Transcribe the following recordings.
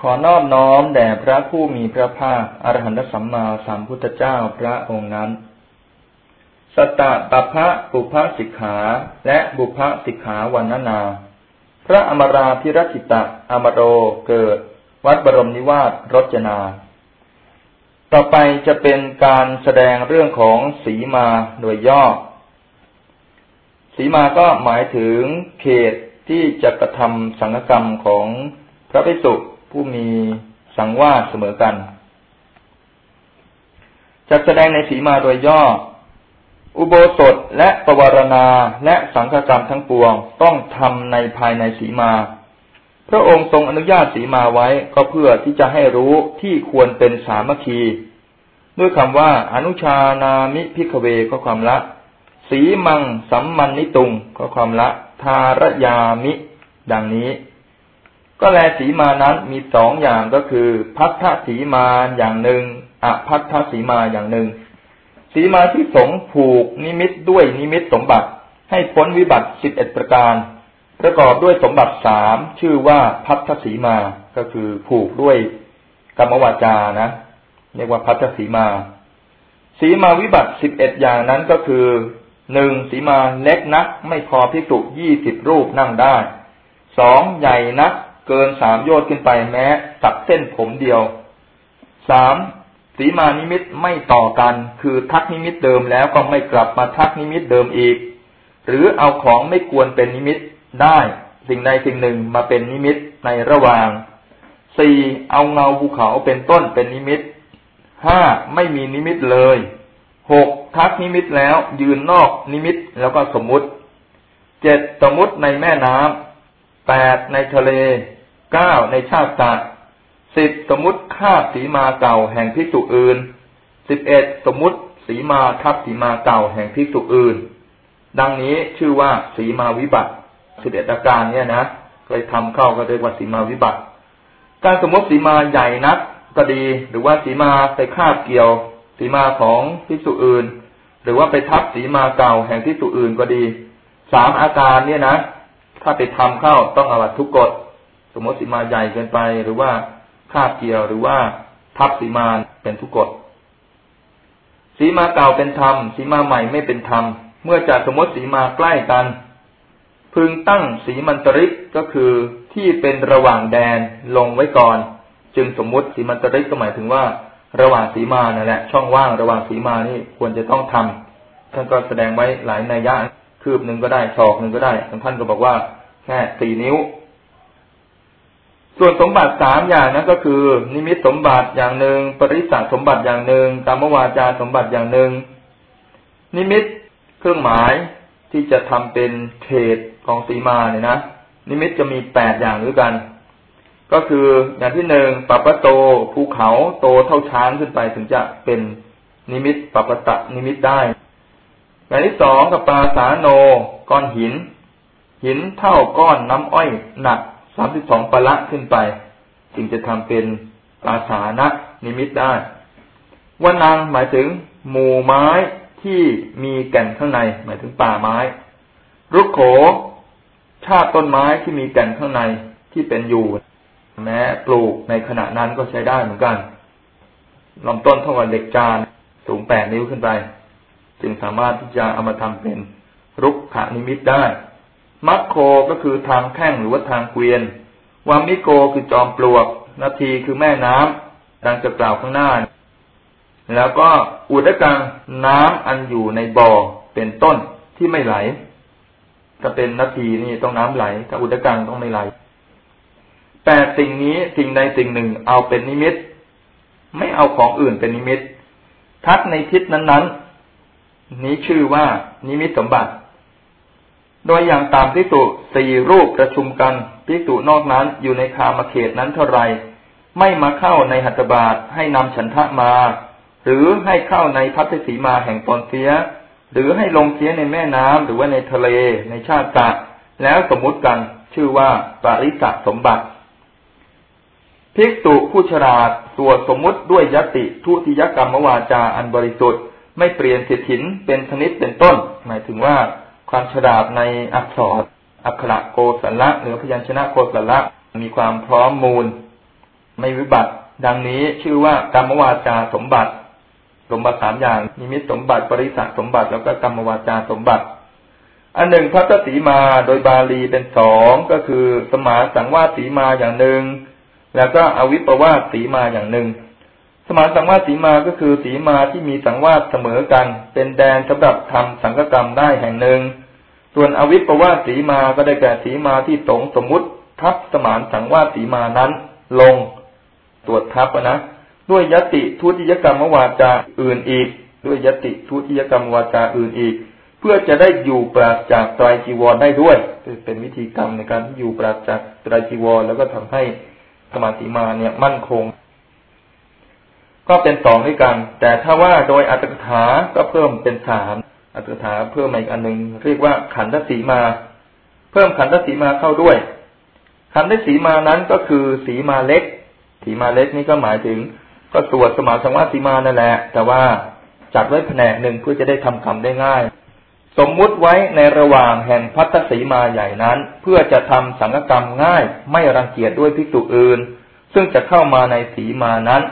ขอนอบน้อมแด่พระผู้มีพระภาคอรหันตสัมมาสัมพุทธเจ้าพระองค์นั้น สตะปพะบุพสิกขา และบุพสิกขาวันนา พระอมราพิรกิตะอมโรเกิด วัดบรมนิวาสรจนา ต่อไปจะเป็นการแสดงเรื่องของสีมาโดยย่อ สีมาก็หมายถึงเขตที่จะกระทำสังกรรมของพระภิกษุ ผู้มีสังวาสเสมอกันจะแสดงในสีมาโดยย่อ อุโบสถและปวารณาและสังฆกรรมทั้งปวงต้องทำในภายในสีมา พระองค์ทรงอนุญาตสีมาไว้ก็เพื่อที่จะให้รู้ที่ควรเป็นสามัคคี ด้วยคำว่าอนุชานามิพิกเวก็ความละ สีมังสัมมันนิตุงก็ความละ ทารยามิ ดังนี้ ก็แลสีมานั้นมีสองอย่างก็คือ พัทธสีมาอย่างหนึ่งอพัทธสีมาอย่างหนึ่ง สีมาที่สงผูกนิมิตด้วยนิมิตสมบัติ ให้พ้นวิบัติสิบเอ็ดประการ ประกอบด้วยสมบัติสามชื่อว่าพัทธสีมาก็คือผูกด้วยกรรมวาจานะเรียกว่าพัทธสีมา สีมาวิบัติสิบเอ็ดอย่างนั้นก็คือหนึ่งสีมาเล็กนัก ไม่พอพิจุยี่สิบรูปนั่งได้สองใหญ่นัก เกินสามโยชน์ขึ้นไปแม้ตัดเส้นผมเดียวสามสีมานิมิตไม่ต่อกัน คือทักนิมิตเดิมแล้วก็ไม่กลับมาทักนิมิตเดิมอีก หรือเอาของไม่ควรเป็นนิมิตได้ สิ่งใดสิ่งหนึ่งมาเป็นนิมิตในระหว่างสี่เอาเงาภูเขาเป็นต้นเป็นนิมิตห้าไม่มีนิมิตเลยหกทักนิมิตแล้วยืนนอกนิมิตแล้วก็สมมุติเจ็ดสมมุติในแม่น้ำแปดในทะเล เก้าในชาติตะสิบสมมุติคาบสีมาเก่าแห่งพิสุอื่นสิบเอ็ดสมมุติสีมาทับสีมาเก่าแห่งพิสุอื่น ดังนี้ชื่อว่าสีมาวิบัติสิบเอ็ดอาการเนี่ยนะเคยทำเข้าก็เรียกว่าสีมาวิบัติ การสมมติสีมาใหญ่นักก็ดี หรือว่าสีมาไปคาบเกี่ยวสีมาของพิสุอื่น หรือว่าไปทับสีมาเก่าแห่งพิสุอื่นก็ดีสามอาการเนี่ยนะ ถ้าไปทำเข้าต้องอาบัตทุกกฎ สมมติสีมาใหญ่เกินไป หรือว่าคาบเกี่ยวหรือว่าทับสีมาเป็นทุกกฎสีมาเก่าเป็นธรรมสีมาใหม่ไม่เป็นธรรม เมื่อจะสมมติสีมาใกล้กัน พึงตั้งสีมันตริกก็คือที่เป็นระหว่างแดนลงไว้ก่อน จึงสมมติสีมันตริกก็หมายถึงว่า ระหว่างสีมานั่นแหละ ช่องว่างระหว่างสีมานี่ควรจะต้องทำท่านก็แสดงไว้หลายนัยยะคืบหนึ่งก็ได้ศอกหนึ่งก็ได้ท่านก็บอกว่าแค่สี่นิ้ว ส่วนสมบัติสามอย่างนั้นก็คือ นิมิตสมบัติอย่างหนึ่ง ปริสัสมบัติอย่างหนึ่งกรรมวาจาสมบัติอย่างหนึ่ง นิมิตเครื่องหมายที่จะทำเป็นเขตของสีมาเนี่ยนะนิมิตจะมีแปดอย่างด้วยกัน ก็คืออย่างที่หนึ่งปัพพะโตภูเขาโตเท่าช้างขึ้นไปถึงจะเป็นนิมิตปัพพตะนิมิตได้อย่างที่สองกับปาสาโนก้อนหิน หินเท่าก้อนน้ำอ้อยหนัก สามสิบสองปละขึ้นไป จึงจะทำเป็นปาสานะนิมิตได้ว่านางหมายถึงหมู่ไม้ที่มีแก่นข้างใน หมายถึงป่าไม้ รุกโข ชาติต้นไม้ที่มีแก่นข้างในที่เป็นอยู่แม้ปลูกในขณะนั้นก็ใช้ได้เหมือนกันลำต้นเท่ากับเหล็กจานสูงแปดนิ้วขึ้นไป จึงสามารถที่จะเอามาทำเป็นรุกขานิมิตได้ มัคโคก็คือทางแท่งหรือว่าทางเกวียน วามิโกคือจอมปลวก นาทีคือแม่น้ำดังจะกล่าวข้างหน้า แล้วก็อุดกังน้ำอันอยู่ในบ่อเป็นต้นที่ไม่ไหลถ้าเป็นนาทีนี่ต้องน้ำไหลถ้าอุดกังต้องไม่ไหลแปดสิ่งนี้สิ่งใดสิ่งหนึ่งเอาเป็นนิมิต ไม่เอาของอื่นเป็นนิมิต ทักในทิศนั้นๆ นี้ชื่อว่านิมิตสมบัติ โดยอย่างตามพิสุสี่รูปประชุมกันพิสุนอกนั้นอยู่ในคามเขตนั้นเท่าไร ไม่มาเข้าในหัตถบาทให้นำฉันทะมา หรือให้เข้าในพัทสีมาแห่งตนเสีย หรือให้ลงเสียในแม่น้ำหรือว่าในทะเลในชาติตะแล้วสมมุติกันชื่อว่าปาริสะสมบัติภิกษุผู้ฉลาดสวดสมมุติด้วยยติทุติยกรรมวาจาอันบริสุทธิ์ ไม่เปลี่ยนสิทธินเป็นชนิดเป็นต้น หมายถึงว่า ความฉลาดในอักษรอักขระโกศละหรือพยัญชนะโกศละมีความพร้อมมูล ไม่วิบัติ ดังนี้ชื่อว่ากรรมวาจาสมบัติสมบัติสามอย่างนิมิตสมบัติปริสัสมบัติแล้วก็กรรมวาจาสมบัติ อันหนึ่งพัทสีมาโดยบาลีเป็นสองก็คือ สมาสังวาสีมาอย่างหนึ่ง แล้วก็อวิปวาสีมาอย่างหนึ่ง สมานสังวาสีมาก็คือสีมาที่มีสังวาสเสมอกัน เป็นแดนสำหรับทำสังฆกรรมได้แห่งหนึ่ง ส่วนอวิปวาสีมาก็ได้แก่สีมาที่สงสมมุติทับสมานสังวาสีมานั้น ลง ตรวจทับนะด้วยยติทุติยกรรมวาจาอื่นอีก ด้วยยติทุติยกรรมวาจาอื่นอีก เพื่อจะได้อยู่ปราศจากไตรจีวรได้ด้วยเป็นวิธีกรรมในการที่อยู่ปราศจากไตรจีวรแล้วก็ทำให้สมาธิมาเนี่ยมั่นคง ก็เป็นสองด้วยกัน แต่ถ้าว่าโดยอัตถกถาก็เพิ่มเป็นสามอัตถกถาเพิ่มอีกอันหนึ่งเรียกว่าขันธสีมา เพิ่มขันธสีมาเข้าด้วย ขันธสีมานั้นก็คือสีมาเล็ก สีมาเล็กนี่ก็หมายถึง ก็ตรวจสมาสังวาสีมานั่นแหละ แต่ว่าจัดไว้แผนกหนึ่งเพื่อจะได้ทำคำได้ง่าย สมมุติไว้ในระหว่างแห่งพัทธสีมาใหญ่นั้น เพื่อจะทำสังฆกรรมง่าย ไม่รังเกียจด้วยภิกษุอื่น ซึ่งจะเข้ามาในสีมานั้น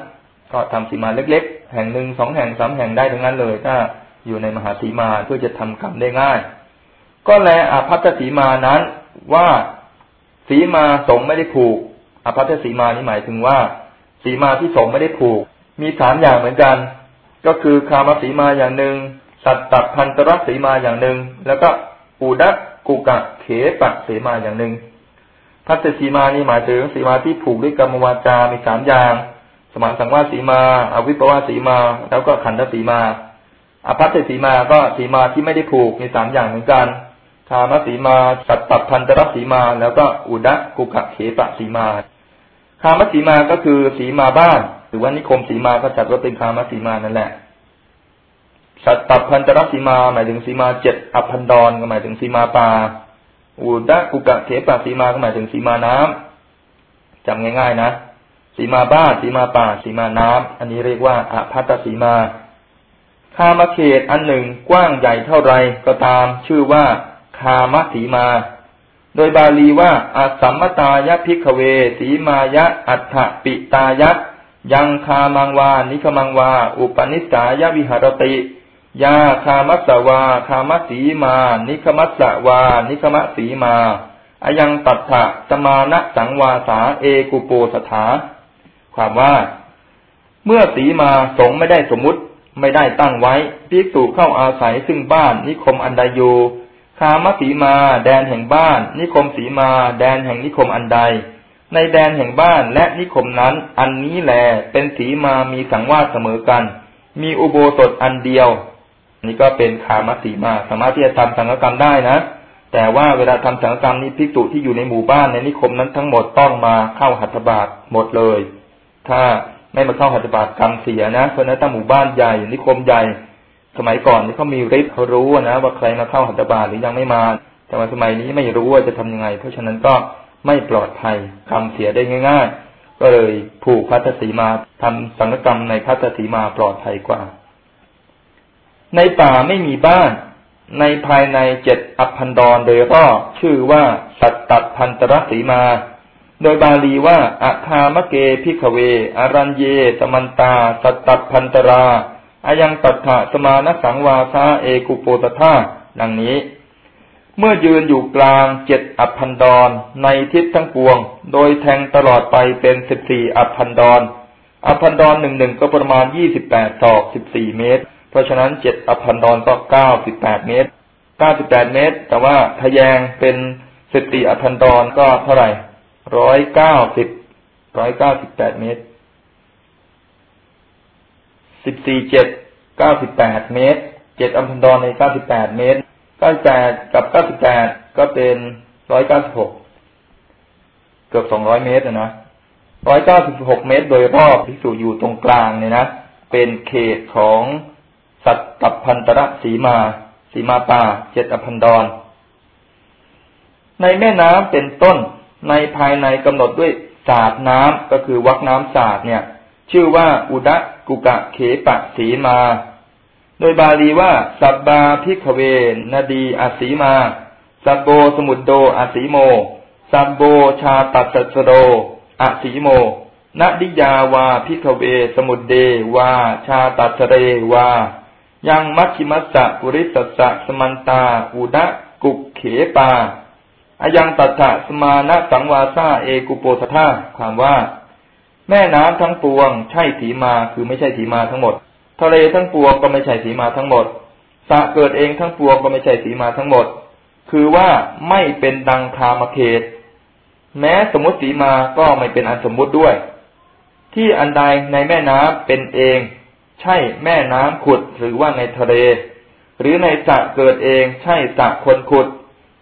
ก็ทำสีมาเล็ก ๆ แห่งหนึ่งสองแห่งสามแห่งได้ทั้งนั้นเลย ถ้าอยู่ในมหาสีมาเพื่อจะทำกรรมได้ง่าย ก็แลอภัตสีมานั้นว่าสีมาสงไม่ได้ผูกอภัตสีมานี่หมายถึงว่า สีมาที่สงไม่ได้ผูก มีสามอย่างเหมือนกัน ก็คือคามสีมาอย่างหนึ่งสัตตพันตรสีมาอย่างหนึ่งแล้วก็อุดักกุกะเขปะสีมาอย่างหนึ่งพัตสีมานี่หมายถึงสีมาที่ผูกด้วยกรรมวาจา มีสามอย่าง สมาสังวาสีมาอาวิปวาสีมา แล้วก็ขันธสีมาอภัตสีมาก็สีมาที่ไม่ได้ผูกมีสามอย่างเหมือนกันคามสีมาสัตตพันตรสีมา แล้วก็อุดะกุกะเขปะสีมา คามสีมาก็คือสีมาบ้าน หรือว่านิคมสีมาก็จัดว่าเป็นคามสีมานั่นแหละ สัตตพันตรสีมา หมายถึงสีมาเจ็ดอภันดรก็หมายถึงสีมาปาอุดะกุกะเขปะสีมาก็หมายถึงสีมาน้ำจำง่าย ๆ นะ สีมาบ้านสีมาป่าสีมาน้ำอันนี้เรียกว่าอาพัตสีมาคามเขตอันหนึ่งกว้างใหญ่เท่าไรก็ตามชื่อว่าคามสีมา โดยบาลีว่าอัสัมมตายพิกเว สีมายะอัฏฐปิตายะยังคามังวา นิคมังวา อุปนิสายวิหารติ ยาคามัสวา คามสีมา นิคมัสวา นิคมสีมาอายังตัทธะสมานะสังวาสา เอกุโปสถา ความว่า เมื่อสีมาสงไม่ได้สมมุติไม่ได้ตั้งไว้ภิกษุเข้าอาศัยซึ่งบ้านนิคมอันใดอยู่คามสีมาแดนแห่งบ้าน นิคมสีมา แดนแห่งนิคมอันใด ในแดนแห่งบ้านและนิคมนั้น อันนี้แหลเป็นสีมามีสังวาสเสมอกัน มีอุโบสถอันเดียว นี่ก็เป็นคามสีมาสามารถที่จะทำสังฆกรรมได้นะ แต่ว่าเวลาทำสังฆกรรมนี้ภิกษุที่อยู่ในหมู่บ้านในนิคมนั้นทั้งหมดต้องมาเข้าหัตถบาตหมดเลย ถ้าไม่มาเข้าหัตถบาตกรรมเสียนะเพราะนั้นถ้าหมู่บ้านใหญ่นิคมใหญ่ สมัยก่อนนี่เขามีฤทธิ์เขารู้นะว่าใครมาเข้าหัตถบาตหรือยังไม่มาแต่ว่าสมัยนี้ไม่รู้ว่าจะทำยังไง เพราะฉะนั้นก็ไม่ปลอดภัยกรรมเสียได้ง่าย ๆ ก็เลยผูกพัทสีมาทำสังฆกรรมในพัทสีมาปลอดภัยกว่า ในป่าไม่มีบ้านในภายในเจ็ดอัพพันดรโดยรอบชื่อว่าสัตตพันตรสีมา โดยบาลีว่าอัคามเกพิขเว อรัญเญ สมันตา สัตตัพภันตราอะยังตัตถะสมานสังวาสาเอกุโปสถาดังนี้ เมื่อยืนอยู่กลางเจ็ดอัพภันดรในทิศทั้งปวง โดยแทงตลอดไปเป็นสิบสี่อัพภันดรอัพภันดรหนึ่งหนึ่งก็ประมาณยี่สิบแปดศอกสิบสี่เมตร เพราะฉะนั้นเจ็ดอัพภันดรก็เก้าสิบแปดเมตรเก้าสิบแปดเมตร แต่ว่าทะแยงเป็นสิบสี่อัพภันดรก็เท่าไหร่ ร้อยเก้าสิบร้อยเก้าสิบแปดเมตรสิบสี่เจ็ดเก้าสิบแปดเมตรเจ็ดอัมพันดรในเก้าสิบแปดเมตรเก้าแปดกับเก้าสิบแปดก็เป็นร้อยเก้าสิบหกเกือบสองร้อยเมตรนะร้อยเก้าสิบหกเมตร โดยรอบที่สูอยู่ตรงกลางเนี่ยนะเป็นเขตของสัตตพันตระสีมาสีมาป่าเจ็ดอพันดรในแม่น้ำเป็นต้น ในภายในกำหนดด้วยศาสตร์น้ำก็คือวักน้ำศาสตร์เนี่ย ชื่อว่าอุทะกุกเขปะสีมา โดยบาลีว่าสัพพา ภิกขเวนทีอะสีมาสัพโพ สมุทโท อะสีโมสัพโพ ชาตัสสะโร อะสีโมนทิยาวา ภิกขเวสมุทเท วา ชาตัสสะเรวา ยังมัชฌิมัสสะปุริสัสสะสมันตา อุดะกุกเขปา อายังตัถะสมานะสังวาซาเอกุโปสธาความว่า แม่น้ำทั้งปวง ใช่สีมาคือไม่ใช่สีมาทั้งหมด ทะเลทั้งปวงก็ไม่ใช่สีมาทั้งหมดสะเกิดเองทั้งปวงก็ไม่ใช่สีมาทั้งหมด คือว่าไม่เป็นดังคามเขต แม้สมมติสีมาก็ไม่เป็นอันสมมุติด้วย ที่อันใดในแม่น้ำเป็นเอง ใช่แม่น้ำขุดหรือว่าในทะเล หรือในสระเกิดเอง ใช่สระคนขุด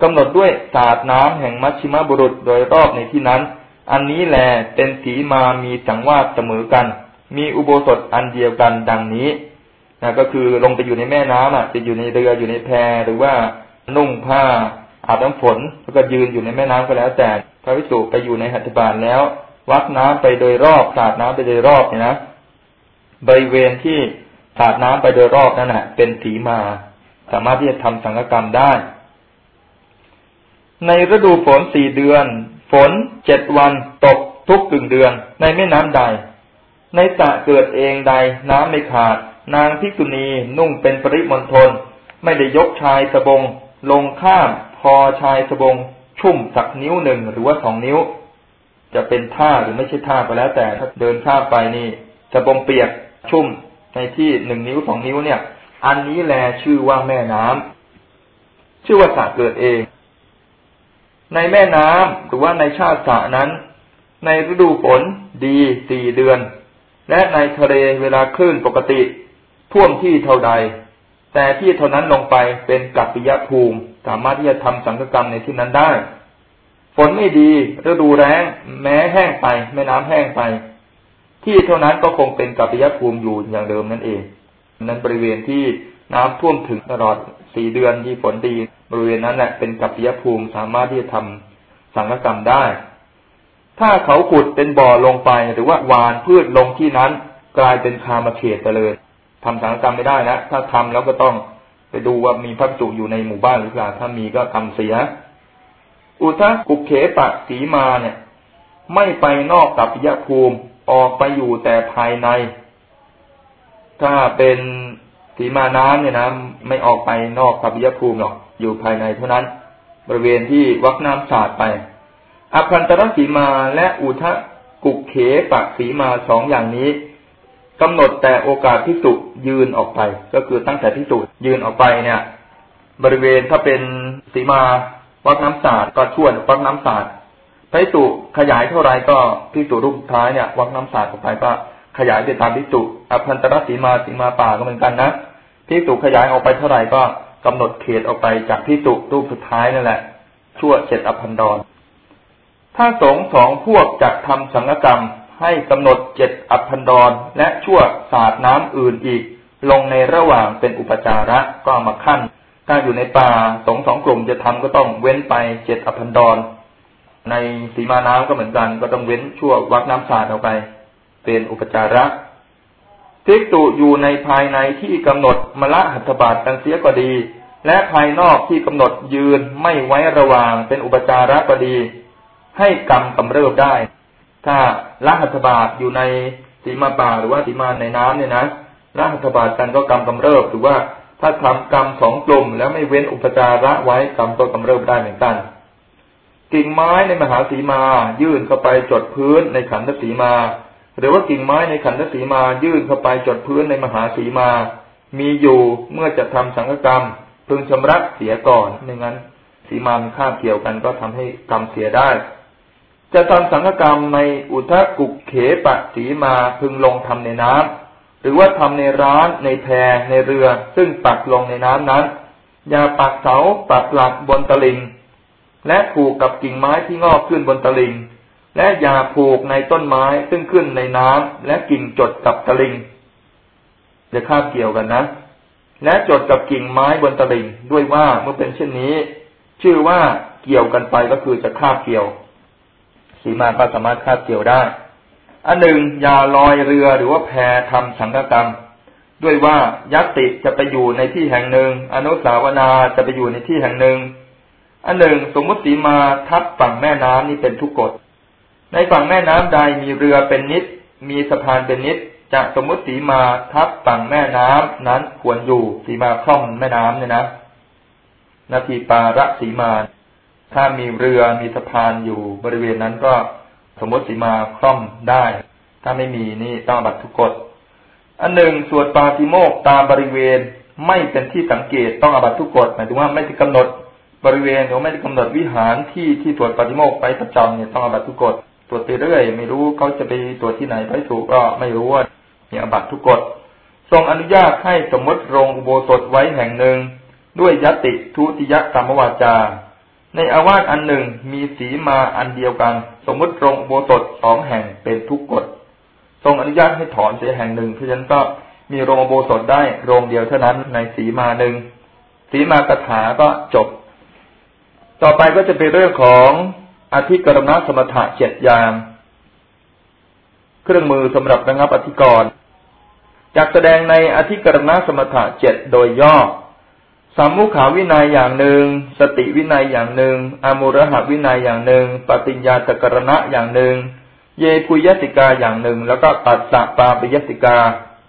กำหนดด้วยศาสตร์น้ำแห่งมัชชิมบุรุษโดยรอบในที่นั้น อันนี้แหลเป็นสีมามีสังวาสเสมอกัน มีอุโบสถอันเดียวกันดังนี้นะก็คือลงไปอยู่ในแม่น้ำอะจะอยู่ในเรืออยู่ในแพหรือว่านุ่งผ้าอาบน้ำฝนแล้วก็ยืนอยู่ในแม่น้ำก็แล้ว แต่พระวิสุไปอยู่ในหัตถบาลแล้ว วักน้ำไปโดยรอบสาดน้ำไปโดยรอบเนี่ยนะบริเวณที่สาดน้ำไปโดยรอบนั่นแหะเป็นสีมา สามารถที่จะทำสังฆกรรมได้ ในฤดูฝนสี่เดือน ฝนเจ็ดวันตกทุกกึ่งเดือน ในแม่น้ำใด ในสระเกิดเองใดน้ำไม่ขาด นางพิกุณีนุ่งเป็นปริมณฑลไม่ได้ยกชายสบง ลงข้ามพอชายสบง ชุ่มสักนิ้วหนึ่งหรือว่าสองนิ้ว จะเป็นท่าหรือไม่ใช่ท่าก็แล้วแต่ถ้าเดินข้ามไปนี่สบงเปียกชุ่มในที่หนึ่งนิ้วสองนิ้วเนี่ย อันนี้แลชื่อว่าแม่น้ำชื่อว่าสระเกิดเอง ในแม่น้ำหรือว่าในชาติสะนั้น ในฤดูฝนดีสี่เดือน และในทะเลเวลาคลื่นปกติ ท่วมที่เท่าใด แต่ที่เท่านั้นลงไปเป็นกัปปิยภูมิ สามารถที่จะทำสังฆกรรมในที่นั้นได้ ฝนไม่ดีฤดูแรงแม้แห้งไป แม่น้ำแห้งไป ที่เท่านั้นก็คงเป็นกัปปิยภูมิอยู่อย่างเดิมนั่นเองนั้นบริเวณที่น้ำท่วมถึงตลอดสี่เดือนที่ฝนดี บริเวณนั้นแหละเป็นกัปปิยภูมิสามารถที่จะทำสังฆกรรมได้ ถ้าเขาขุดเป็นบ่อลงไปหรือว่าหวานพืชลงที่นั้น กลายเป็นคามาเขตไปเลยทำสังฆกรรมไม่ได้นะถ้าทำแล้วก็ต้องไปดูว่ามีพระจุอยู่ในหมู่บ้านหรือเปล่าถ้ามีก็ทำเสีย อุทะกุเขปะสีมาเนี่ย ไม่ไปนอกกัปปิยภูมิออกไปอยู่แต่ภายใน ถ้าเป็นสีมาน้ำเนี่ยนะไม่ออกไปนอกกัปปิยภูมิหรอก อยู่ภายในเท่านั้น บริเวณที่วักน้ำสาดไปอภันตรสีมาและอุทะกุกเขปะสีมาสองอย่างนี้กำหนดแต่โอกาสพิสุยืนออกไป ก็คือตั้งแต่พิสุยืนออกไปเนี่ย บริเวณถ้าเป็นสีมาวักน้ำสาดก็ช่วนวักน้ำสาดพิสุขยายเท่าไรก็พิสุรูปท้ายเนี่ย วักน้ำสาดออกไปก็ขยายไปตามพิสุอภันตรสีมาสีมาป่าก็เหมือนกันนะพิสุขยายออกไปเท่าไหร่ก็ กำหนดเขตออกไปจากที่ตุรูปสุดท้ายนั่นแหละ ชั่วเจ็ดอภันดร ถ้าสงสองพวกจะทำสังฆกรรมให้กำหนดเจ็ดอภันดร และชั่วศาสตร์น้ำอื่นอีก ลงในระหว่างเป็นอุปจาระก็ามาขั้น ถ้าอยู่ในป่าสงสองกลุ่มจะทำก็ต้องเว้นไปเจ็ดอภันดร ในสีมาน้ำก็เหมือนกัน ก็ต้องเว้นชั่ววักน้ำศาสตร์ออกไป เป็นอุปจาระ ภิกษุอยู่ในภายในที่กำหนดมละหัตถบาตกันเสียก็ดี และภายนอกที่กำหนดยืนไม่ไว้ระวางเป็นอุปจาระก็ดี ให้กรรมกำเริบได้ ถ้าละหัตถบาตอยู่ในสีมาป่าหรือว่าสีมาในน้ำเนี่ยนะละหัตถบาตกันก็กรรมกำเริบหรือว่าถ้าทำกรรมสองกลุ่ม แล้วไม่เว้นอุปจาระไว้กรรมก็กำเริบได้เหมือนกันกิ่งไม้ในมหาสีมายื่นเข้าไปจดพื้นในขันธสีมา หรือว่ากิ่งไม้ในขันธสีมายื่นเข้าไปจดพื้นในมหาสีมา มีอยู่เมื่อจะทำสังฆกรรม พึงชำระเสียก่อนไม่งั้น สีมามันข้าเกี่ยวกันก็ทำให้กรรมเสียได้ จะทำสังฆกรรมในอุทะกุกเขปะสีมาพึงลงทำในน้ำหรือว่าทำในร้านในแพในเรือ ซึ่งปักลงในน้ำนั้น อย่าปักเสาปักหลักบนตลิงและผูกกับกิ่งไม้ที่งอกขึ้นบนตลิง และอย่าผูกในต้นไม้ซึ่งขึ้นในน้ำและกิ่งจดกับตะลิงจะคาบเกี่ยวกันนะ และจดกับกิ่งไม้บนตะลิงด้วยว่าเมื่อเป็นเช่นนี้ ชื่อว่าเกี่ยวกันไปก็คือจะคาบเกี่ยว สีมาก็สามารถคาบเกี่ยวได้ อันหนึ่งอย่าลอยเรือหรือว่าแพทำสังฆกรรม ด้วยว่ายัตติจะไปอยู่ในที่แห่งหนึ่ง อนุสาวนาจะไปอยู่ในที่แห่งหนึ่ง อันหนึ่ง สมมติสีมาทับฝั่งแม่น้ำนี่เป็นทุกกฎ ในฝั่งแม่น้ำใดมีเรือเป็นนิด มีสะพานเป็นนิด จะสมมติสีมาทับฝั่งแม่น้ำนั้นควรอยู่สีมาคล่อมแม่น้ำเนี่ยนะนาทีปาระสีมา ถ้ามีเรือมีสะพานอยู่บริเวณนั้นก็สมมติสีมาคล่อมได้ ถ้าไม่มีนี่ต้องบัตรทุกกฎอันหนึ่งสวดปาติโมกตามบริเวณไม่เป็นที่สังเกตต้องอบัตทุกกฎหมายถึงว่าไม่ได้กำหนดบริเวณหรือไม่ได้กำหนดวิหารที่ที่ตรวจปฏิโมกไปประจำเนี่ยต้องอบัตทุกกฎ รวจไปเรื่อยไม่รู้เขาจะไปตรวจที่ไหนไปถูกก็ไม่รู้ว่ามีอบัตทุกกฎทรงอนุญาตให้สมมติโรงอุโบสถไว้แห่งหนึ่ง ด้วยยติทุติยกรรมวาจา ในอาวาสอันหนึ่งมีสีมาอันเดียวกัน สมมติโรงอุโบสถสองแห่งเป็นทุกกฎทรงอนุญาตให้ถอนเสียแห่งหนึ่งเพราะฉะนั้นก็มีโรงอุโบสถได้โรงเดียวเท่านั้นในสีมาหนึ่งสีมากถาก็จบ ต่อไปก็จะเป็นเรื่องของ อธิกรณสมถะเจ็ดอย่าง เครื่องมือสำหรับระงับอธิกรณ์จากแสดงในอธิกรณสมถะเจ็ดโดยย่อสามุขาวินัยอย่างหนึ่ง สติวินัยอย่างหนึ่งอมุรหวินัยอย่างหนึ่ง ปฏิญญาตกรณะอย่างหนึ่ง เยปุยติกาอย่างหนึ่ง แล้วก็ปัสสะปาปยติกา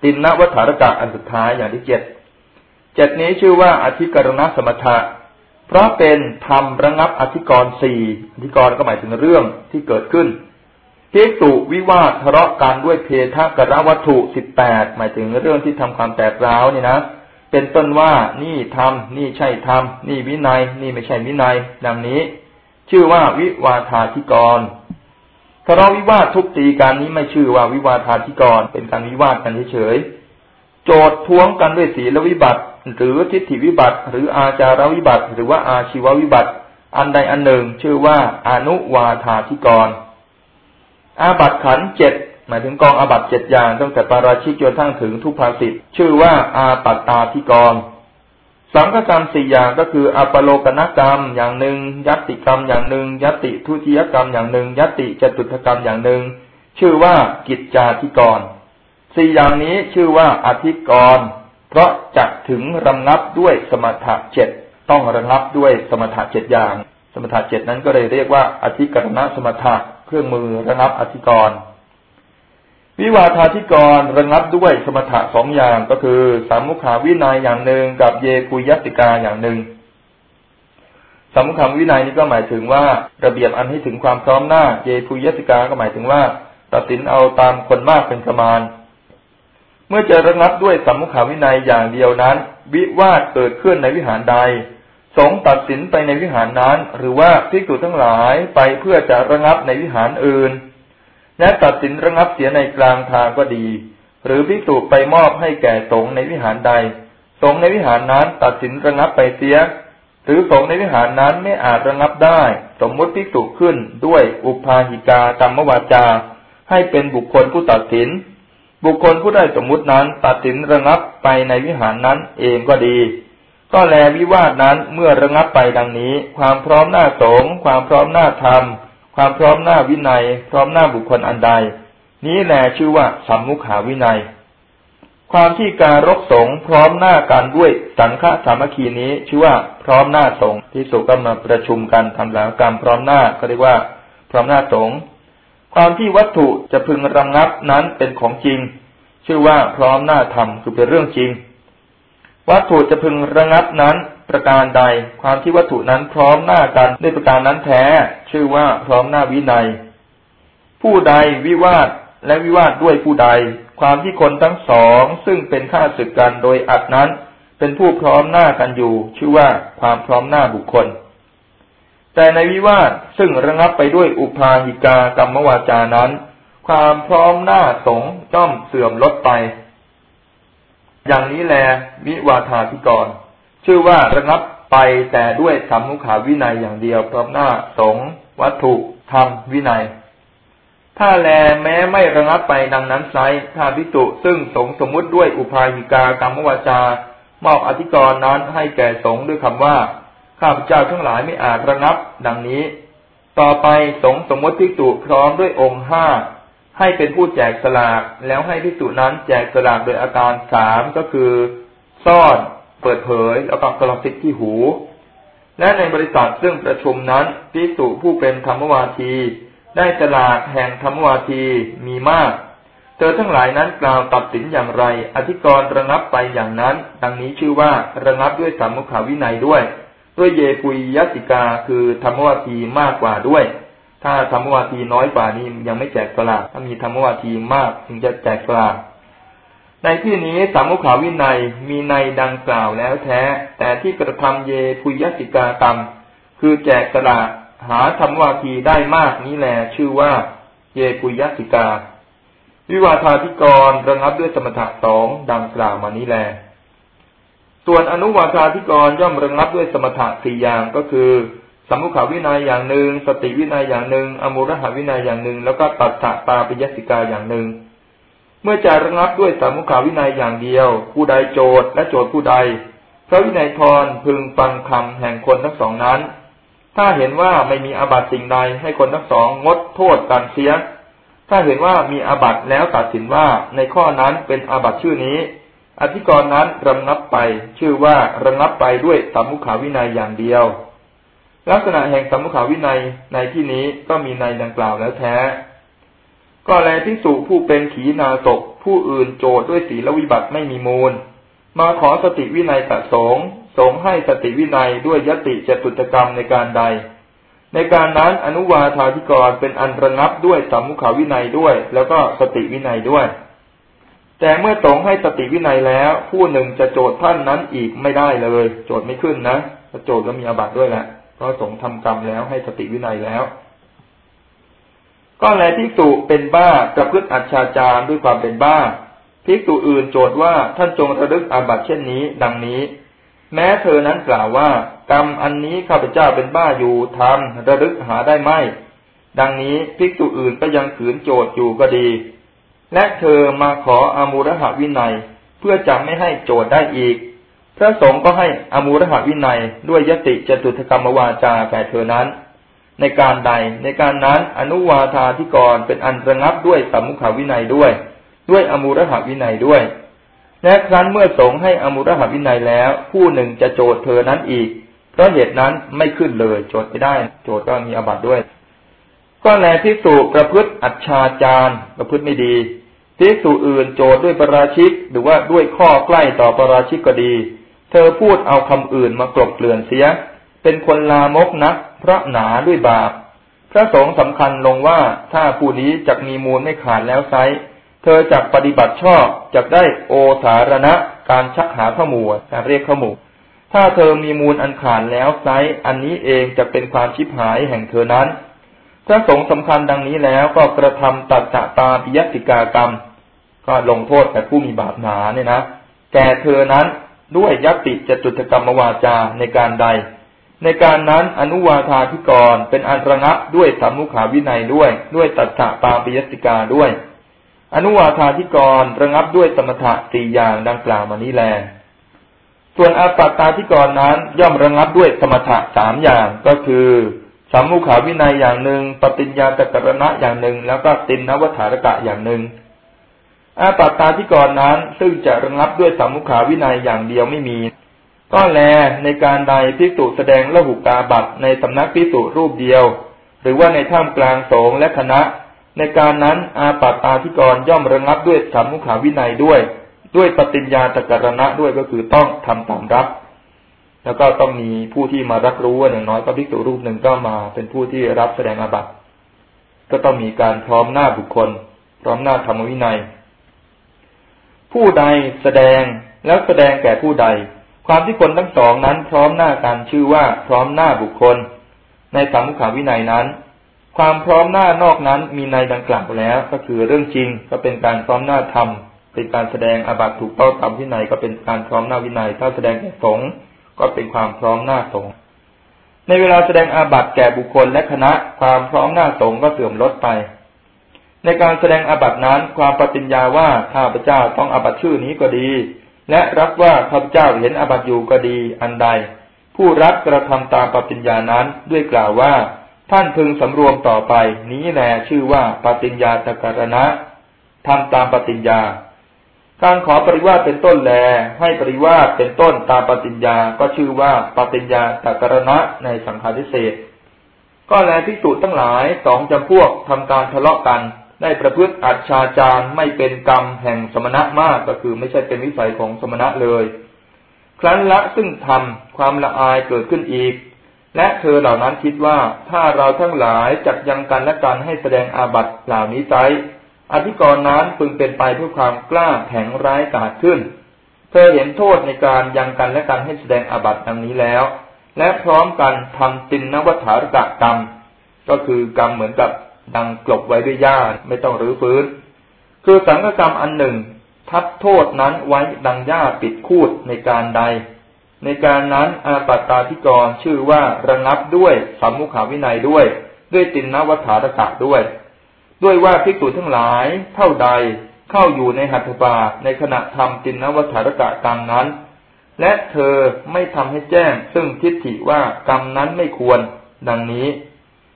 ตินนวัฏฐารกะอันสุดท้ายอย่างที่เจ็ด เจ็ดนี้ชื่อว่าอธิกรณสมถะ เพราะเป็นธรรมระงับอธิกรณ์สี่อธิกรณ์ก็หมายถึงเรื่องที่เกิดขึ้นพิสุวิวาททะเลาะกันด้วยเพทกระวัตถุสิบแปดหมายถึงเรื่องที่ทำความแตกร้าวนี่นะเป็นต้นว่านี่ทำนี่ใช่ทำนี่วินัย นี่ไม่ใช่วินัย ดังนี้ ชื่อว่าวิวาทาธิกรทะเลาะวิวาททุบตีการนี้ไม่ชื่อว่าวิวาทาธิกรเป็นการวิวาทกันเฉยๆ โจทย์ท้วงกันด้วยศีลวิบัติ หรือทิฏฐิวิบัติ หรืออาจารวิบัติ หรือว่าอาชีววิบัติ อันใดอันหนึ่ง ชื่อว่าอนุวาทาธิกร อาบัตขันเจ็ดหมายถึงกองอาบัตเจ็ดอย่างตั้งแต่ปาราชิกจนทั้งถึงทุพภาสิทชื่อว่าอาปัตตาธิกรสังฆกรรมสี่อย่างก็คืออปโลกนกรรมอย่างหนึ่ง ยัตติกรรมอย่างหนึ่ง ยัตติทุติยกรรมอย่างหนึ่ง ยัตติจตุถกรรมอย่างหนึ่ง ชื่อว่ากิจจาธิกร สี่อย่างนี้ชื่อว่าอธิกรเพราะจะถึงระงับด้วยสมถะเจ็ดต้องระงับด้วยสมถะเจ็ดอย่าง สมถะเจ็ดนั้นก็เลยเรียกว่าอธิกรณสมถะเครื่องมือระงับอธิกรวิวาทาธิกรระงับด้วยสมถะสองอย่างก็คือ สามุขาวินัยอย่างหนึ่งกับเยคุยติกาอย่างหนึ่งสามุขาวินัยนี้ก็หมายถึงว่าระเบียบอันให้ถึงความพร้อมหน้า เยคุยติกาก็หมายถึงว่าตัดสินเอาตามคนมากเป็นประมาณ มื่อจะระงับด้วยสามุขาวินัยอย่างเดียวนั้น วิวาทเกิดขึ้นในวิหารใด สงตัดสินไปในวิหารนั้น หรือว่าพิกษุทั้งหลายไปเพื่อจะระงับในวิหารอื่นและตัดสินระงับเสียในกลางทางก็ดี หรือพิสูจไปมอบให้แก่สงในวิหารใด สงในวิหารนั้นตัดสินระงับไปเสีย หรือสงในวิหารนั้นไม่อาจระงับได้ สมมุติพิสูจขึ้นด้วยอุปาหิกากรรมวาจา ให้เป็นบุคคลผู้ตัดสิน บุคคลผู้ได้สมมุตินั้นตัดสินระงับไปในวิหารนั้นเองก็ดี ก็แลวิวาทนั้นเมื่อระงับไปดังนี้ ความพร้อมหน้าสงความพร้อมหน้าธรรม ความพร้อมหน้าวินัย พร้อมหน้าบุคคลอันใด นี้แหละชื่อว่าสัมมุขาวินัย ความที่การรกสงพร้อมหน้ากันด้วยสังฆสามัคคีนี้ชื่อว่าพร้อมหน้าสงที่สุก็มาประชุมกันทำหลังกรรมพร้อมหน้าก็เรียกว่า พร้อมหน้าสง ความที่วัตถุจะพึงระงงับนั้นเป็นของจริง ชื่อว่าพร้อมหน้าธรรมคือเป็นเรื่องจริง วัตถุจะพึงระงงับนั้นประการใด ความที่วัตถุนั้นพร้อมหน้ากันด้วยประการนั้นแท้ ชื่อว่าพร้อมหน้าวินัย ผู้ใดวิวาทและวิวาทด้วยผู้ใด ความที่คนทั้งสองซึ่งเป็นข้าศึกกันโดยอัดนั้น เป็นผู้พร้อมหน้ากันอยู่ ชื่อว่าความพร้อมหน้าบุคคล แต่ในวิวาทซึ่งระงับไปด้วยอุปาหิกากรรมวาจานั้น ความพร้อมหน้าสงจ้อมเสื่อมลดไป อย่างนี้แลวิวาทาธิกร ชื่อว่าระงับไปแต่ด้วยสัมมุขาวินัยอย่างเดียวพร้อมหน้าสงวัตถุธรรมวินัย ถ้าแลแม้ไม่ระงับไปดังนั้นไซถ้าพิจุซึ่งสงสมมุติด้วยอุปาหิกากรรมวาจามอบอธิกรณ์นั้นให้แก่สงด้วยคำว่า ข้าพเจ้าทั้งหลายไม่อาจระงับ ดังนี้ ต่อไปสงสมมติพิจุพร้อมด้วยองค์ห้าให้เป็นผู้แจกสลากแล้วให้พิจุนั้นแจกสลากโดยอาการสามก็คือ ซ่อน เปิดเผยแล้วก็กระซิบที่หู และในบริษัทซึ่งประชุมนั้นพิสุผู้เป็นธรรมวาทีได้ตลาดแห่งธรรมวาทีมีมาก เธอทั้งหลายนั้นกล่าวตัดสินอย่างไร อธิกรณ์ระงับไปอย่างนั้น ดังนี้ชื่อว่าระงับด้วยสามุขาวินัยด้วย ด้วยเยปุยยติกาคือธรรมวาทีมากกว่าด้วย ถ้าธรรมวาทีน้อยกว่านี้ยังไม่แจกสลากถ้ามีธรรมวาทีมากถึงจะแจกสลากในที่นี้สามุขาวินัยมีในดังกล่าวแล้วแท้ แต่ที่กระทำเยปุยยติกากรรม คือแจกสลากหาธรรมวาทีได้มากนี้แลชื่อว่า เยปุยยติกา วิวาทาธิกรระงับด้วยสมถะสองดังกล่าวมานี้แล ส่วนอนุวาทาธิกรย่อมระงับด้วยสมถะสี่อย่างก็คือสมุขาวินัยอย่างหนึ่ง สติวินัยอย่างหนึ่ง อมุรหาวินัยอย่างหนึ่ง แล้วก็ตัดสะตาปิยสิกาอย่างหนึ่ง เมื่อจะระงับด้วยสามุขาวินัยอย่างเดียว ผู้ใดโจทย์และโจทย์ผู้ใด พระวินัยทรพึงฟังคำแห่งคนทั้งสองนั้น ถ้าเห็นว่าไม่มีอาบัติสิ่งใดให้คนทั้งสองงดโทษกันเสีย ถ้าเห็นว่ามีอาบัติแล้วตัดสินว่าในข้อนั้นเป็นอาบัติชื่อนี้ อธิกรณ์นั้นระงับไป ชื่อว่าระงับไปด้วยสามุขาวินัยอย่างเดียว ลักษณะแห่งสามุขาวินัยในที่นี้ก็มีในดังกล่าวแล้วแท้ ก็แลภิกษุผู้เป็นขีณาสพผู้อื่นโจทด้วยศีลวิบัติไม่มีมูล มาขอสติวินัยแต่สงฆ์สงฆ์ให้สติวินัยด้วยญัตติจตุตถกรรมในการใด ในการนั้นอนุวาทาธิกรณ์เป็นอันระงับด้วยสัมมุขาวินัยด้วย แล้วก็สติวินัยด้วย แต่เมื่อสงฆ์ให้สติวินัยแล้ว ผู้หนึ่งจะโจทย์ท่านนั้นอีกไม่ได้เลย โจทย์ไม่ขึ้นนะโจทย์แล้วมีอาบัติด้วยแหละเพราะสงฆ์ทำกรรมแล้วให้สติวินัยแล้ว ก็แลภิกษุเป็นบ้าประพฤติอัจฉาจารด้วยความเป็นบ้าภิกษุอื่นโจทย์ว่าท่านจงระลึกอาบัติเช่นนี้ ดังนี้ แม้เธอนั้นกล่าวว่า กรรมอันนี้ข้าพเจ้าเป็นบ้าอยู่ทำระลึกหาได้ไหมดังนี้ภิกษุอื่นก็ยังขืนโจทย์อยู่ก็ดี และเธอมาขออามูรหวินัย เพื่อจะไม่ให้โจทย์ได้อีก พระสงฆ์ก็ให้อามูรหวินัยด้วยยติจตุถกรรมวาจาแก่เธอนั้น ในการใดในการนั้นอนุวาธาธิกรเป็นอันระงับด้วยสัมมุขวินัยด้วย ด้วยอมูรหวินัยด้วย และครั้นเมื่อสงให้อมูรหวินัยแล้ว ผู้หนึ่งจะโจทย์เธอนั้นอีกเพราะเหตุนั้นไม่ขึ้นเลยโจทย์ไม่ได้ โจทย์ก็มีอบัตด้วย ก็แลพิสูจประพฤติอัจฉาจารประพฤติไม่ดี พิสูจอื่นโจทย์ด้วยประราชิก หรือว่าด้วยข้อใกล้ต่อประราชิกก็ดี เธอพูดเอาคำอื่นมากลบเกลื่อนเสีย เป็นคนลามกนัก พระหนาด้วยบาป พระสงฆ์สำคัญลงว่าถ้าผู้นี้จักมีมูลไม่ขาดแล้วไซเธอจักปฏิบัติชอบจักได้โอสารณะการชักหาขมูลการเรียกขมูลถ้าเธอมีมูลอันขาดแล้วไซอันนี้เองจะเป็นความชิบหายแห่งเธอนั้นพระสงฆ์สำคัญดังนี้แล้วก็กระทำตัดจตาปิยติกากรรม ก็ลงโทษแก่ผู้มีบาปหนาเนี่ยนะแก่เธอนั้นด้วยยติจตุถกรรมวาจาในการใด ในการนั้นอนุวาธาธิกรเป็นอันระงับด้วยสามุขาวินัยด้วย ด้วยตัสะปาปิยสิกาด้วย อนุวาธาธิกรระงับด้วยสมถะสี่อย่างดังกล่าวมานี้แล ส่วนอาปัตตาธิกรนั้นย่อมระงับด้วยสมถะสามอย่างก็คือสามุขาวินัยอย่างหนึ่งปฏิญญาตกรณะอย่างหนึ่ง แล้วก็ตินนวัฏารกะอย่างหนึ่ง อาปัตตาธิกรนั้นซึ่งจะระงับด้วยสามุขาวินัยอย่างเดียวไม่มี ก็แลในการใดพิสุแสดงละหุกาบัตในสำนักพิสุรูปเดียว หรือว่าในท่ามกลางสงและคณะ ในการนั้นอาปัตตาธิกรย่อมระงับด้วยสามุขาวินัยด้วย ด้วยปฏิญญาตกรณะด้วยก็คือต้องทำตามรับ แล้วก็ต้องมีผู้ที่มารับรู้ว่าอย่างน้อยก็พิสุรูปหนึ่งก็มาเป็นผู้ที่รับแสดงอาบัตก็ต้องมีการพร้อมหน้าบุคคล พร้อมหน้าธรรมวินัย ผู้ใดแสดงแล้วแสดงแก่ผู้ใด ความที่คนทั้งสองนั้นพร้อมหน้ากันชื่อว่าพร้อมหน้าบุคคล ในสามุขาวินัยนั้น ความพร้อมหน้านอกนั้นมีในดังกล่าวแล้วก็คือเรื่องจริงก็เป็นการพร้อมหน้าธรรม เป็นการแสดงอาบัตถูกต้องตามวินัยก็เป็นการพร้อมหน้าวินัย ถ้าแสดงแก่สงฆ์ก็เป็นความพร้อมหน้าสงฆ์ในเวลาแสดงอาบัตแก่บุคคลและคณะความพร้อมหน้าสงฆ์ก็เสื่อมลดไป ในการแสดงอาบัตนั้นความปฏิญญาว่าข้าพเจ้าต้องอาบัตชื่อนี้ก็ดี และรับว่าข้าพเจ้าเห็นอบัติอยู่ก็ดีอันใด ผู้รับกระทำตามปฏิญญานั้นด้วยกล่าวว่า ท่านพึงสำรวมต่อไป นี้แลชื่อว่าปฏิญญาตกรณะทำตามปฏิญญา การขอปริวาสเป็นต้นแล ให้ปริวาสเป็นต้นตามปฏิญญาก็ชื่อว่าปฏิญญาตกรณะในสังฆาทิเศษก็แลที่สุทั้งหลายสองจำพวกทำการทะเลาะกัน ได้ประพฤติอัจฉาจารไม่เป็นกรรมแห่งสมณะมากก็คือไม่ใช่เป็นวิสัยของสมณะเลย ครั้นละซึ่งทำความละอายเกิดขึ้นอีก และเธอเหล่านั้นคิดว่าถ้าเราทั้งหลายจักยังกันและกันให้แสดงอาบัติเหล่านี้ไซอธิกรณ์นั้นพึงเป็นไปเพื่อความกล้าแข็งร้ายกาจขึ้น เธอเห็นโทษในการยังกันและกันให้แสดงอาบัติดังนี้แล้ว และพร้อมกันทำตินนวัฏฐารกะกรรม ก็คือกรรมเหมือนกับ ดังกลบไว้ด้วยหญ้าไม่ต้องรื้อฟื้น คือสังฆกรรมอันหนึ่ง ทับโทษนั้นไว้ดังหญ้าปิดคูดในการใด ในการนั้นอาปัตตาธิกรชื่อว่าระงับด้วยสัมมุขาวินัยด้วย ด้วยตินนวัฏารกะด้วย ด้วยว่าภิกษุทั้งหลายเท่าใดเข้าอยู่ในหัตถบาในขณะทำตินนวัฏารกะกรรมนั้น และเธอไม่ทำให้แจ้งซึ่งทิฏฐิว่ากรรมนั้นไม่ควร ดังนี้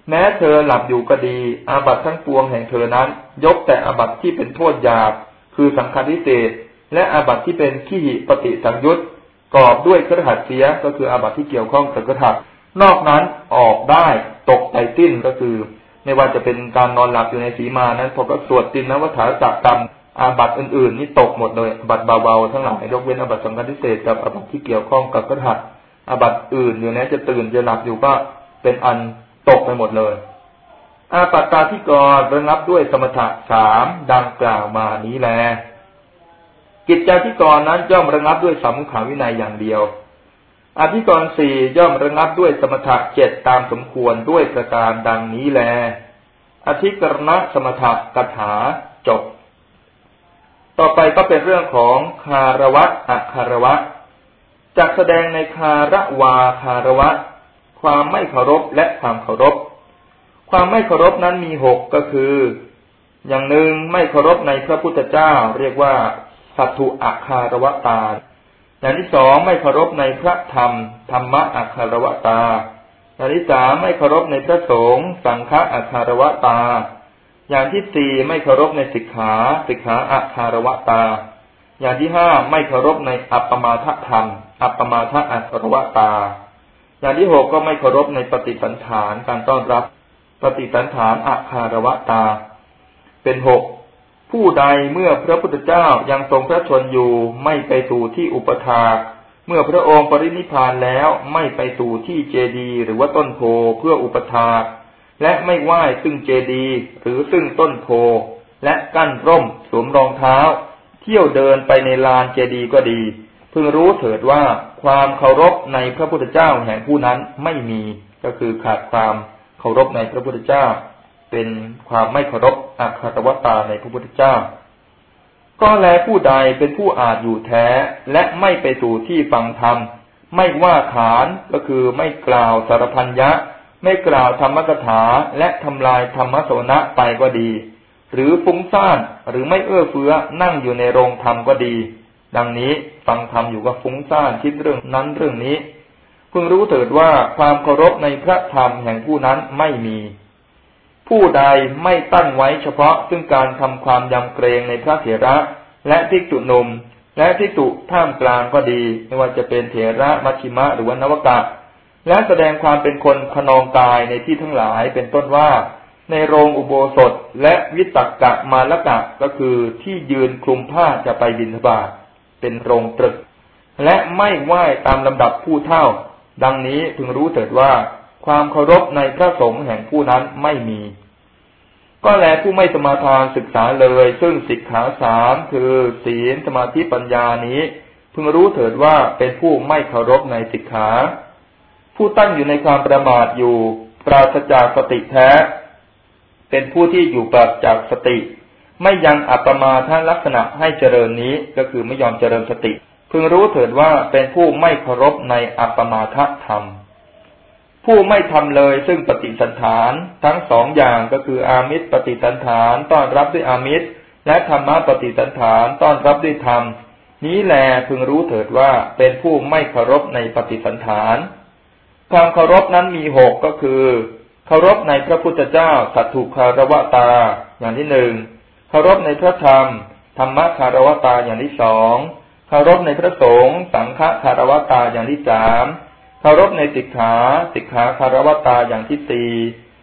แม้เธอหลับอยู่ก็ดี อาบัตทั้งปวงแห่งเธอนั้น ยกแต่อาบัตที่เป็นโทษหยาบ คือสังฆาทิเศษ และอาบัตที่เป็นขี้ปฏิสังยุตกรอบด้วยครหัสเสียก็คืออาบัตที่เกี่ยวข้องกับกระถักนอกนั้นออกได้ตกไตติ้นก็คือ ไม่ว่าจะเป็นการนอนหลับอยู่ในสีมานั้นพอก็สวดตินนวัฏจักกรรมอาบัตอื่นๆ นี่ตกหมดเลยอาบัตเบาๆทั้งหลายยกเว้นอาบัตสำคัญพิเศษกับอาบัตที่เกี่ยวข้องกับกระหัตอาบัตอื่นอยู่นี้จะตื่นจะหลับอยู่ก็เป็นอัน ตกไปหมดเลย อาปัตตาที่กรระงับด้วยสมถะสามดังกล่าวมานี้แล กิจจาที่กรนั้นย่อมระงับด้วยสัมขาวินัยอย่างเดียว อธิกรสี่ย่อมระงับด้วยสมถะเจ็ดตามสมควรด้วยประการดังนี้แล อธิกรณสมถะกถาจบ ต่อไปก็เป็นเรื่องของคารวะอัคารวะจักแสดงในคาระวาคารวะ ความไม่เคารพและความเคารพ ความไม่เคารพนั้นมีหกก็คือ อย่างหนึ่งไม่เคารพในพระพุทธเจ้า เรียกว่าสัตถุอัคารวตาอย่างที่สองไม่เคารพในพระธรรม ธรรมะอัคารวตาอย่างที่สามไม่เคารพในพระสงฆ์สังฆะอัคารวตา อย่างที่สี่ไม่เคารพในสิกขาสิกขาอัคารวตา อย่างที่ห้าไม่เคารพในอัปปมาทธรรม อัปปมาทอัคารวตา อย่างที่หกก็ไม่เคารพในปฏิสันฐานการต้อนรับ ปฏิสันฐานอัคารวตา เป็นหกผู้ใดเมื่อพระพุทธเจ้ายังทรงพระชนอยู่ไม่ไปสู่ที่อุปถาเมื่อพระองค์ปรินิพานแล้วไม่ไปสู่ที่เจดีหรือว่าต้นโพเพื่ออุปถาและไม่ไหว้ซึ่งเจดีหรือซึ่งต้นโพและกั้นร่มสวมรองเท้า เที่ยวเดินไปในลานเจดีก็ดี พึงรู้เถิดว่าความเคารพในพระพุทธเจ้าแห่งผู้นั้นไม่มีก็คือขาดความเคารพในพระพุทธเจ้า เป็นความไม่เคารพอัคตวตาในพระพุทธเจ้า ก็แลผู้ใดเป็นผู้อาจอยู่แท้และไม่ไปสู่ที่ฟังธรรมไม่ว่าฐานก็คือไม่กล่าวสารพันยะ ไม่กล่าวธรรมกถาและทำลายธรรมสนะไปก็ดี หรือฟุ้งซ่านหรือไม่เอื้อเฟื้อนั่งอยู่ในโรงธรรมก็ดี ดังนี้ฟังธรรมอยู่ก็ฟุ้งซ่านคิดเรื่องนั้นเรื่องนี้เพิ่งรู้เถิดว่าความเคารพในพระธรรมแห่งผู้นั้นไม่มี ผู้ใดไม่ตั้งไว้เฉพาะซึ่งการทำความยำเกรงในพระเถระ และทิกตุนมและทิกตุท่ามกลางก็ดี ไม่ว่าจะเป็นเถระมัชิมะหรือว่านวกะ และแสดงความเป็นคนขนองกายในที่ทั้งหลายเป็นต้นว่าในโรงอุโบสถและวิตักกะมาลกะก็คือที่ยืนคลุมผ้าจะไปบินทบาท เป็นโรงตรึก และไม่ไหว้ตามลำดับผู้เท่า ดังนี้พึงรู้เถิดว่า ความเคารพในพระสงฆ์แห่งผู้นั้นไม่มี ก็แลผู้ไม่สมาทานศึกษาเลย ซึ่งสิกขาสามคือศีลสมาธิปัญญานี้พึงรู้เถิดว่าเป็นผู้ไม่เคารพในสิกขา ผู้ตั้งอยู่ในความประมาทอยู่ ปราศจากสติแท้ เป็นผู้ที่อยู่ปราศจากสติ ไม่ยังอัปมาท่านลักษณะให้เจริญนี้ก็คือไม่ยอมเจริญสติ พึงรู้เถิดว่าเป็นผู้ไม่เคารพในอัปมาทธรรม ผู้ไม่ทำเลยซึ่งปฏิสันฐานทั้งสองอย่างก็คืออามิตรปฏิสันฐานต้อนรับด้วยอามิตร และธรรมะปฏิสันฐานต้อนรับด้วยธรรม นี้แลพึงรู้เถิดว่าเป็นผู้ไม่เคารพในปฏิสันฐานความเคารพนั้นมีหกก็คือ เคารพในพระพุทธเจ้าสัตถุคารวตา อย่างที่หนึ่ง เคารพในพระธรรม ธรรมะคารวตาอย่างที่สองเคารพในพระสงฆ์สังฆคารวตาอย่างที่สามเคารพในสิกขาสิกขาคารวตาอย่างที่สี่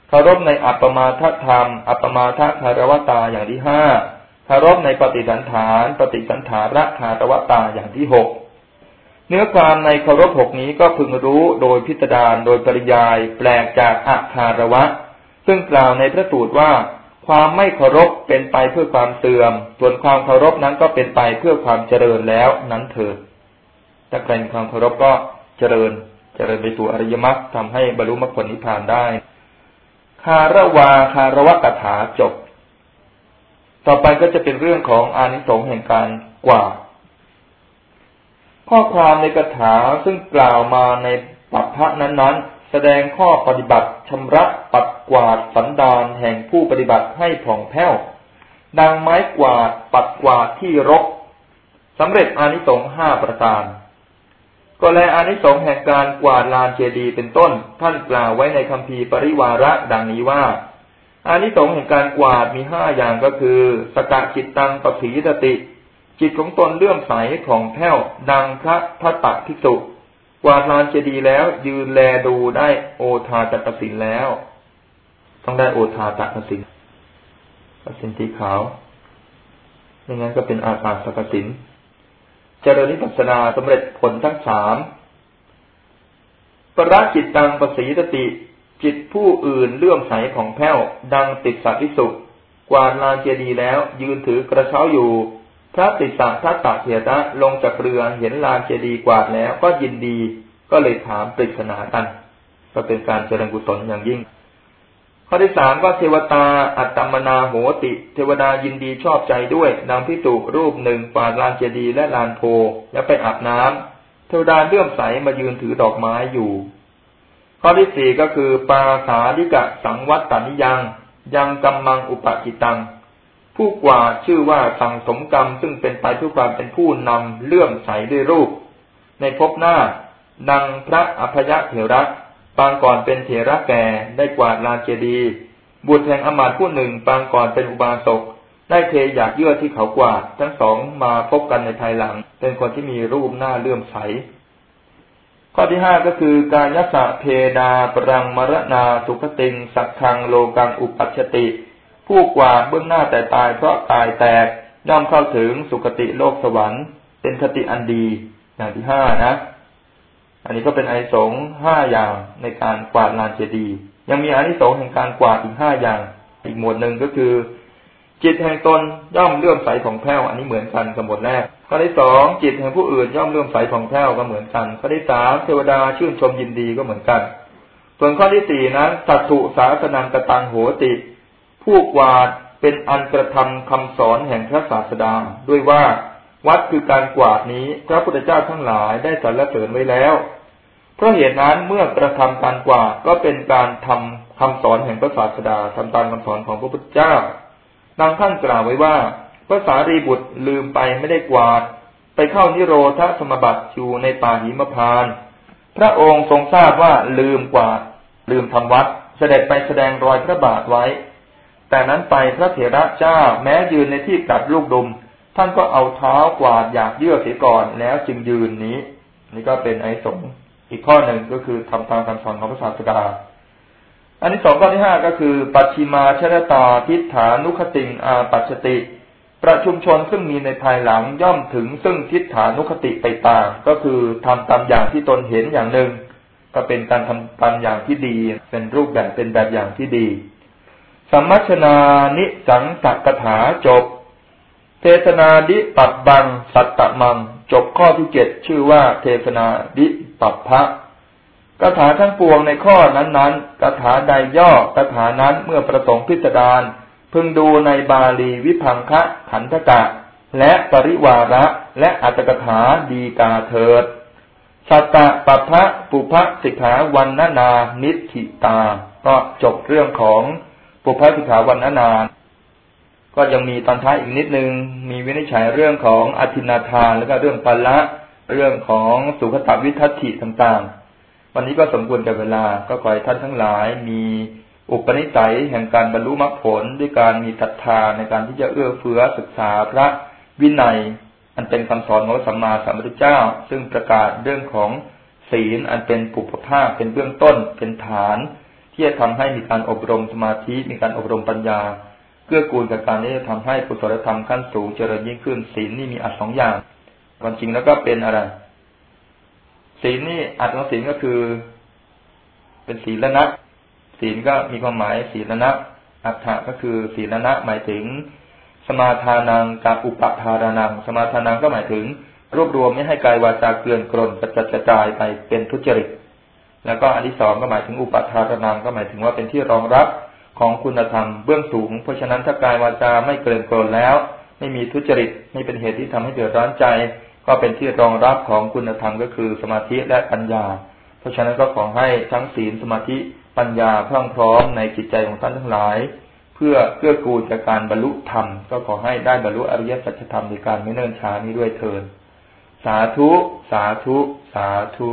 เคารพในอัปปมาทธรรม อัปปมาทคารวตาอย่างที่ห้าคารพในปฏิสันฐาน ปฏิสันฐาระคารวตาอย่างที่หกเนื้อความในเคารพหกนี้ก็พึงรู้โดยพิสดารณาโดยปริยายแปลกจากอาคารวะ ซึ่งกล่าวในพระสูตรว่า ความไม่เคารพเป็นไปเพื่อความเสื่อม ส่วนความเคารพนั้นก็เป็นไปเพื่อความเจริญแล้วนั้นเถิดถ้าใครมีความเคารพก็เจริญ เจริญไปสู่อริยมรรคทำให้บรรลุมรรคผลนิพพานได้ คาระวาคารวะกถาจบ ต่อไปก็จะเป็นเรื่องของอานิสงส์แห่งการกว่า ข้อความในคาถาซึ่งกล่าวมาในปัพพะนั้นๆ แสดงข้อปฏิบัติชำระปัดกวาดสันดานแห่งผู้ปฏิบัติให้ผ่องแผ้ว ดังไม้กวาดปัดกวาดที่รกสำเร็จอานิสงส์ห้าประการก็แลอานิสงส์แห่งการกวาดลานเจดีเป็นต้น ท่านกล่าวไว้ในคำพีปริวาระดังนี้ว่า อานิสงส์แห่งการกวาดมีห้าอย่างก็คือ สกะจิตตังปถีตติ จิตของตนเลื่อมใสของแผ้วดังพระพัตตภิกษุ วาดลานเจดีแล้ว ยืนแลดูได้โอทาจัตสินแล้ว ต้องได้โอทาจัตสินกสินสีขาวไม่งั้นก็เป็นอาการสกสินเจริญนิพพานาสำเร็จผลทั้งสามปราจิตตังประสีตติ จิตผู้อื่นเลื่อมใสของแผ้ว ดังติดสัตวิสุกวาดลานเจดีแล้ว ยืนถือกระเช้าอยู่ พระติสสะทัตตะเถระลงจากเรือเห็นลานเจดีกวาดแล้วก็ยินดีก็เลยถามปริศนากันก็เป็นการเจริญกุศลอย่างยิ่ง ข้อที่สามก็เทวตาอัตตมนาโหติ เทวดายินดีชอบใจด้วยดังพิจุรูปหนึ่งกวาดลานเจดีและลานโพแล้วไปอาบน้ำเทวดาเลื่อมใสมายืนถือดอกไม้อยู่ ข้อที่สี่ก็คือปาสาดิกะสังวัตตานิยัง ยังกัมมังอุปกิตัง ผู้กว่าชื่อว่าสั่งสมกรรมซึ่งเป็นไปเพื่อความเป็นผู้นำเลื่อมใสด้วยรูป ในภพหน้าดังพระอภยเถระปางก่อนเป็นเถระแก่ได้กวาดลานเจดีบุตรแห่งอมาตผู้หนึ่งปางก่อนเป็นอุบาสกได้เทอยากเยื่อที่เขากวาดทั้งสองมาพบกันในภายหลัง เป็นคนที่มีรูปหน้าเลื่อมใส ข้อที่ห้าก็คือ การยัสะเพดาปรังมรณาสุขติง สักคังโลกังอุปัชติ ผู้กวาดเบื้องหน้าแต่ตายเพราะตายแตกย่อมเข้าถึงสุคติโลกสวรรค์ เป็นคติอันดีอย่างที่ห้านะ อันนี้ก็เป็นอานิสงส์ห้าอย่างในการกวาดลานเจดีย์ยังมีอานิสงส์แห่งการกวาดอีกห้าอย่าง อีกหมวดหนึ่งก็คือ จิตแห่งตนย่อมเลื่อมใสของแผ้วอันนี้เหมือนกันกับหมวดแรกข้อที่สองจิตแห่งผู้อื่นย่อมเลื่อมใสของแผ้วก็เหมือนกันข้อที่สามเทวดาชื่นชมยินดีก็เหมือนกัน ส่วนข้อที่สี่นั้นสัตถุสาสนังกตังโหติ ผู้กวาดเป็นอันกระทำคำสอนแห่งพระศาสดา ด้วยว่าวัดคือการกวาดนี้พระพุทธเจ้าทั้งหลายได้สรรเสริญไว้แล้ว เพราะเหตุนั้นเมื่อกระทำการกวาดก็เป็นการทำคำสอนแห่งพระศาสดาทำตามคำสอนของพระพุทธเจ้าดังท่านกล่าวไว้ว่าพระสารีบุตรลืมไปไม่ได้กวาด ไปเข้านิโรธสมบัติอยู่ในป่าหิมพาน พระองค์ทรงทราบว่าลืมกวาด ลืมทำวัด เสด็จไปแสดงรอยพระบาทไว้ แต่นั้นไปพระเถระเจ้าแม้ยืนในที่กัดลูกดุม ท่านก็เอาเท้ากวาดอยากเยื่อเสียก่อนแล้วจึงยืนนี้ นี่ก็เป็นไอ้สงอีกข้อหนึ่งก็คือทำตามคำสอนของพระศาสดาอันที่สองข้อที่ห้าก็คือ ปัจฉิมาชรตาทิฏฐานุคติงอาปัจติ ประชุมชนซึ่งมีในภายหลังย่อมถึงซึ่งทิฏฐานุคติไปตามก็คือทำตามอย่างที่ตนเห็นอย่างหนึ่ง ก็เป็นการทำตามอย่างที่ดี เป็นรูปแบบเป็นแบบอย่างที่ดี สัมมัชนานิสังสักถาจบ เทศนาดิปับบัง สัตตมัง จบข้อที่เจ็ดชื่อว่า เทศนาดิปับพระคาถาทั้งปวงในข้อนั้นๆคาถาใดย่อคาถานั้นเมื่อประสงค์พิจารณาพึงดูในบาลีวิพังคะขันธกะ และปริวาระและอัตกถาดีกาเถิด สัตตะปัพพะปุพะสิกขาวันนานานิธิตา ก็จบเรื่องของ ปุพพสิกขาวันนานก็ยังมีตอนท้ายอีกนิดนึง มีวินิจฉัยเรื่องของอธินาทาน แล้วก็เรื่องปัลละเรื่องของสุขตวิทัติต่างๆ วันนี้ก็สมควรกับเวลา ก็ขอให้ท่านทั้งหลาย มีอุปนิสัยแห่งการบรรลุมรรคผลด้วยการมีศรัทธาในการที่จะเอื้อเฟื้อศึกษาพระวินัย อันเป็นคำสอนของสัมมาสัมพุทธเจ้า ซึ่งประกาศเรื่องของศีลอันเป็นปุพภาคเป็นเบื้องต้นเป็นฐาน ที่จะทำให้มีการอบรมสมาธิมีการอบรมปัญญาเกื้อกูลกับการที่จะทำให้กุศลธรรมขั้นสูงเจริญยิ่งขึ้นศีลนี่มีอัดสองอย่างความจริงแล้วก็เป็นอะไรศีลนี่อัดของศีลก็คือ เป็นศีลนะศีลก็มีความหมายศีลนะอัฏฐะก็คือศีลนะหมายถึง สมาทานังกับอุปทารานัง สมาทานังก็หมายถึง รวบรวมไม่ให้กายวาจาเกลื่อนกลนกระจัดกระจายไปเป็นทุจริต แล้วก็อันที่สองก็หมายถึงอุปทารานังก็หมายถึงว่าเป็นที่รองรับของคุณธรรมเบื้องสูง เพราะฉะนั้นถ้ากายวาจาไม่เกลื่อนกลนแล้ว ไม่มีทุจริตไม่เป็นเหตุที่ทำให้เดือดร้อนใจ ก็เป็นที่รองรับของคุณธรรมก็คือสมาธิและปัญญา เพราะฉะนั้นก็ขอให้ทั้งศีลสมาธิปัญญาพรั่งพร้อมในจิตใจของท่านทั้งหลาย เพื่อเพื่อกูลจากการบรรลุธรรม ก็ขอให้ได้บรรลุอริยสัจธรรมในการไม่เนิ่นช้านี้ด้วยเถิดสาธุ สาธุ สาธุ